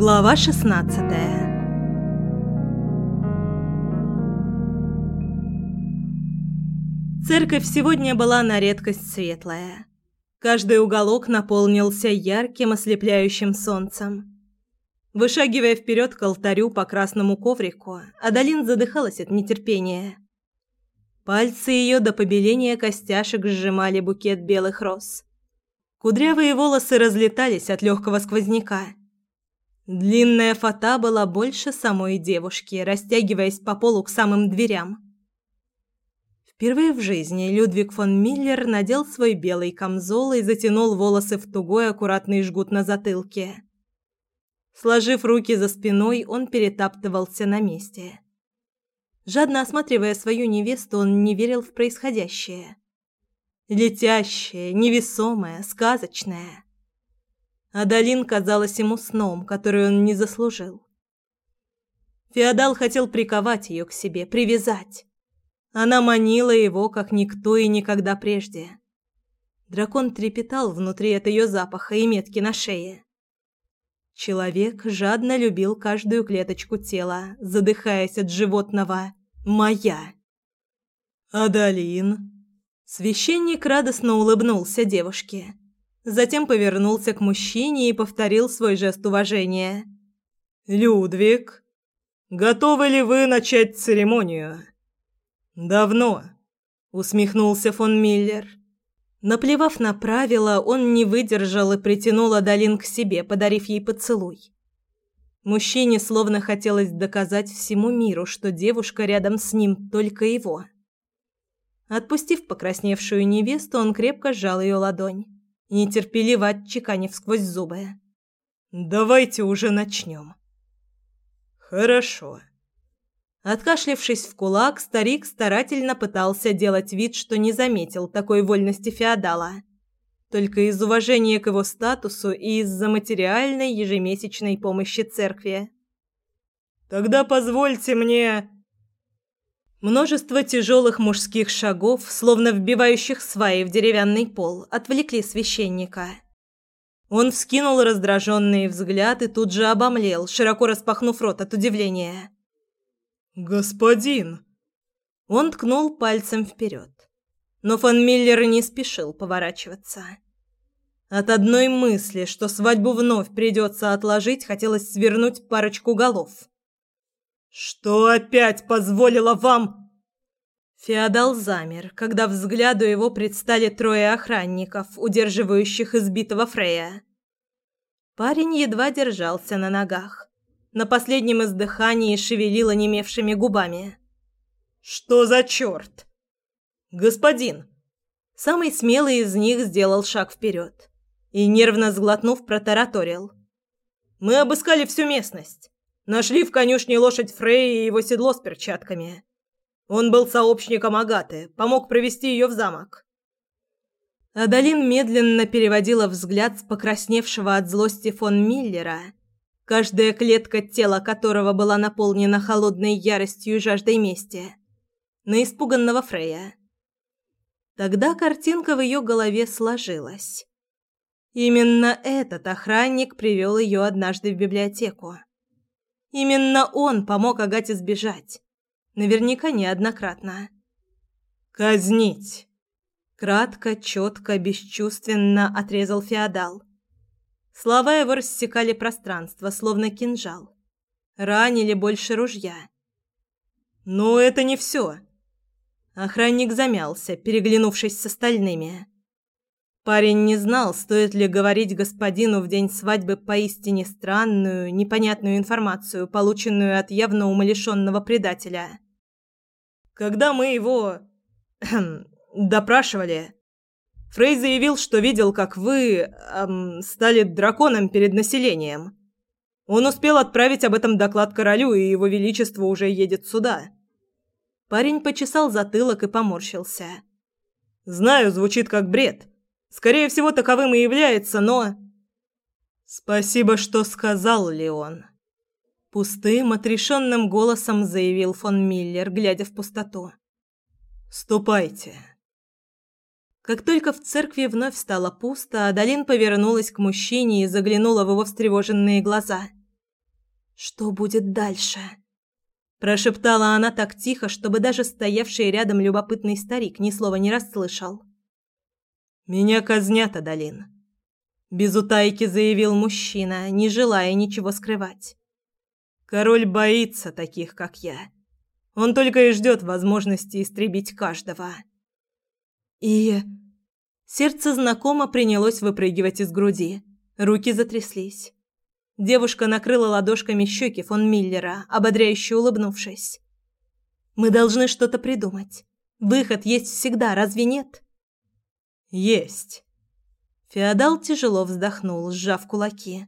Глава 16 Церковь сегодня была на редкость светлая. Каждый уголок наполнился ярким ослепляющим солнцем. Вышагивая вперед к алтарю по красному коврику, Адалин задыхалась от нетерпения. Пальцы ее до побеления костяшек сжимали букет белых роз. Кудрявые волосы разлетались от легкого сквозняка – Длинная фата была больше самой девушки, растягиваясь по полу к самым дверям. Впервые в жизни Людвиг фон Миллер надел свой белый камзол и затянул волосы в тугой аккуратный жгут на затылке. Сложив руки за спиной, он перетаптывался на месте. Жадно осматривая свою невесту, он не верил в происходящее. Летящее, невесомое, сказочное – Адалин казалась ему сном, который он не заслужил. Феодал хотел приковать ее к себе, привязать. Она манила его, как никто и никогда прежде. Дракон трепетал внутри от ее запаха и метки на шее. Человек жадно любил каждую клеточку тела, задыхаясь от животного «моя». «Адалин!» Священник радостно улыбнулся девушке. Затем повернулся к мужчине и повторил свой жест уважения. «Людвиг, готовы ли вы начать церемонию?» «Давно», — усмехнулся фон Миллер. Наплевав на правила, он не выдержал и притянул Адалин к себе, подарив ей поцелуй. Мужчине словно хотелось доказать всему миру, что девушка рядом с ним только его. Отпустив покрасневшую невесту, он крепко сжал ее ладонь нетерпеливо отчеканив сквозь зубы. «Давайте уже начнем». «Хорошо». Откашлившись в кулак, старик старательно пытался делать вид, что не заметил такой вольности феодала. Только из уважения к его статусу и из-за материальной ежемесячной помощи церкви. «Тогда позвольте мне...» Множество тяжелых мужских шагов, словно вбивающих сваи в деревянный пол, отвлекли священника. Он вскинул раздраженный взгляд и тут же обомлел, широко распахнув рот от удивления. «Господин!» Он ткнул пальцем вперед. Но фон Миллер не спешил поворачиваться. От одной мысли, что свадьбу вновь придется отложить, хотелось свернуть парочку голов. «Что опять позволило вам...» Феодал замер, когда взгляду его предстали трое охранников, удерживающих избитого Фрея. Парень едва держался на ногах. На последнем издыхании шевелил онемевшими губами. «Что за черт?» «Господин!» Самый смелый из них сделал шаг вперед и, нервно сглотнув, протараторил. «Мы обыскали всю местность. Нашли в конюшне лошадь Фрей и его седло с перчатками. Он был сообщником Агаты, помог провести ее в замок. Адалин медленно переводила взгляд с покрасневшего от злости фон Миллера, каждая клетка тела которого была наполнена холодной яростью и жаждой мести, на испуганного Фрея. Тогда картинка в ее голове сложилась. Именно этот охранник привел ее однажды в библиотеку. Именно он помог Агате сбежать. Наверняка неоднократно. «Казнить!» Кратко, четко, бесчувственно отрезал феодал. Слова его рассекали пространство, словно кинжал. Ранили больше ружья. «Но это не все!» Охранник замялся, переглянувшись с остальными. Парень не знал, стоит ли говорить господину в день свадьбы поистине странную, непонятную информацию, полученную от явно умалишенного предателя. Когда мы его... допрашивали, Фрей заявил, что видел, как вы... Эм, стали драконом перед населением. Он успел отправить об этом доклад королю, и его величество уже едет сюда. Парень почесал затылок и поморщился. «Знаю, звучит как бред». Скорее всего, таковым и является, но... Спасибо, что сказал, Леон. Пустым, отрешенным голосом заявил фон Миллер, глядя в пустоту. «Ступайте». Как только в церкви вновь стало пусто, Адалин повернулась к мужчине и заглянула в его встревоженные глаза. Что будет дальше? Прошептала она так тихо, чтобы даже стоявший рядом любопытный старик ни слова не расслышал. «Меня казнят, Адалин», — без утайки заявил мужчина, не желая ничего скрывать. «Король боится таких, как я. Он только и ждет возможности истребить каждого». И... Сердце знакомо принялось выпрыгивать из груди. Руки затряслись. Девушка накрыла ладошками щеки фон Миллера, ободряюще улыбнувшись. «Мы должны что-то придумать. Выход есть всегда, разве нет?» «Есть». Феодал тяжело вздохнул, сжав кулаки.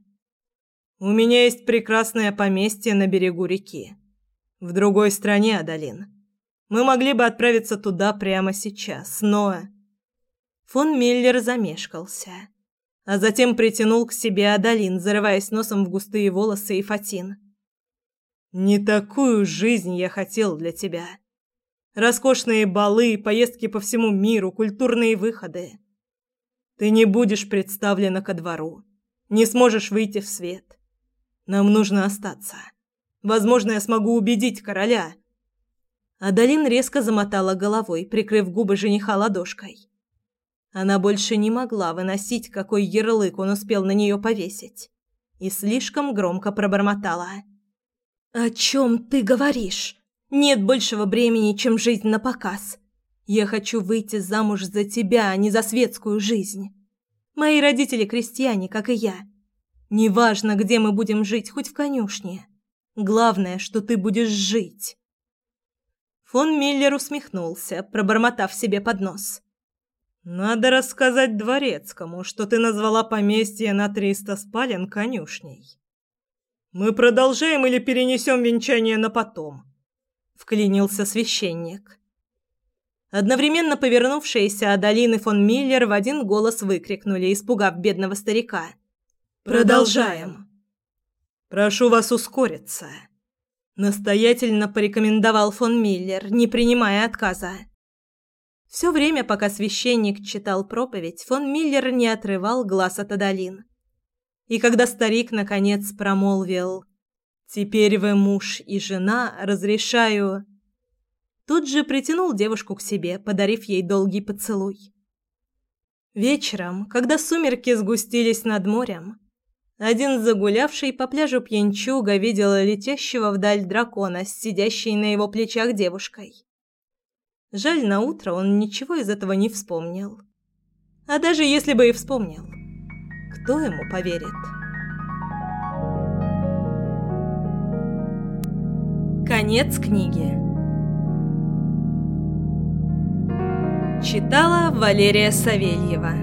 «У меня есть прекрасное поместье на берегу реки. В другой стране, Адалин. Мы могли бы отправиться туда прямо сейчас, но...» Фон Миллер замешкался а затем притянул к себе Адалин, зарываясь носом в густые волосы и фатин. «Не такую жизнь я хотел для тебя. Роскошные балы, поездки по всему миру, культурные выходы. Ты не будешь представлена ко двору, не сможешь выйти в свет. Нам нужно остаться. Возможно, я смогу убедить короля». Адалин резко замотала головой, прикрыв губы жениха ладошкой. Она больше не могла выносить, какой ярлык он успел на нее повесить, и слишком громко пробормотала. «О чем ты говоришь? Нет большего бремени, чем жизнь на показ. Я хочу выйти замуж за тебя, а не за светскую жизнь. Мои родители крестьяне, как и я. Неважно, где мы будем жить, хоть в конюшне. Главное, что ты будешь жить». Фон Миллер усмехнулся, пробормотав себе под нос. Надо рассказать дворецкому, что ты назвала поместье на триста спален конюшней. Мы продолжаем или перенесем венчание на потом? Вклинился священник. Одновременно повернувшиеся Адалин и фон Миллер в один голос выкрикнули, испугав бедного старика. «Продолжаем!» «Прошу вас ускориться!» Настоятельно порекомендовал фон Миллер, не принимая отказа. Все время, пока священник читал проповедь, фон Миллер не отрывал глаз от Адалин. И когда старик наконец промолвил «Теперь вы муж и жена, разрешаю...» Тут же притянул девушку к себе, подарив ей долгий поцелуй. Вечером, когда сумерки сгустились над морем, один загулявший по пляжу пьянчуга видел летящего вдаль дракона с сидящей на его плечах девушкой. Жаль, на утро он ничего из этого не вспомнил. А даже если бы и вспомнил, кто ему поверит? Конец книги. Читала Валерия Савельева.